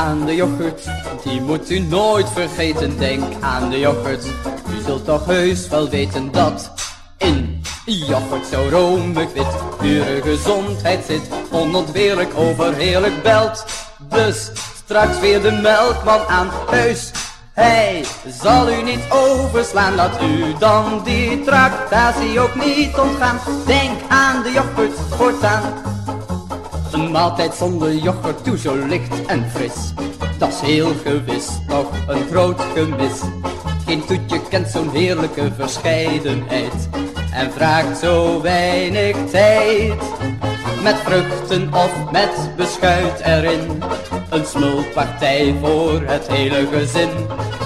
aan de yoghurt, die moet u nooit vergeten. Denk aan de yoghurt, u zult toch heus wel weten dat in yoghurt zo romig wit, pure gezondheid zit. Onontbeerlijk overheerlijk belt, dus straks weer de melkman aan huis. Hij zal u niet overslaan, laat u dan die tractatie ook niet ontgaan. Denk aan de yoghurt voortaan. Een maaltijd zonder yoghurt, toe zo licht en fris. Dat is heel gewis nog een groot gemis. Geen toetje kent zo'n heerlijke verscheidenheid. En vraagt zo weinig tijd. Met vruchten of met beschuit erin. Een smulpartij voor het hele gezin.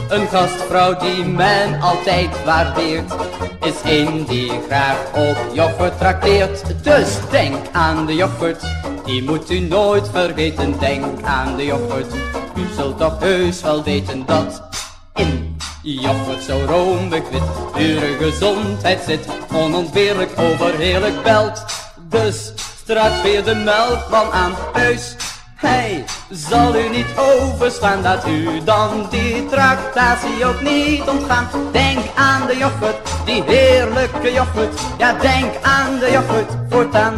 Een gastvrouw die men altijd waardeert. Is een die graag op yoghurt trakteert. Dus denk aan de yoghurt. Die moet u nooit vergeten, denk aan de yoghurt. U zult toch heus wel weten dat in yoghurt zo romig wit, pure gezondheid zit, onontbeerlijk overheerlijk belt. Dus straks weer de melkman aan huis. Hij zal u niet overslaan, laat u dan die tractatie ook niet ontgaan. Denk aan de yoghurt, die heerlijke yoghurt, ja denk aan de yoghurt voortaan.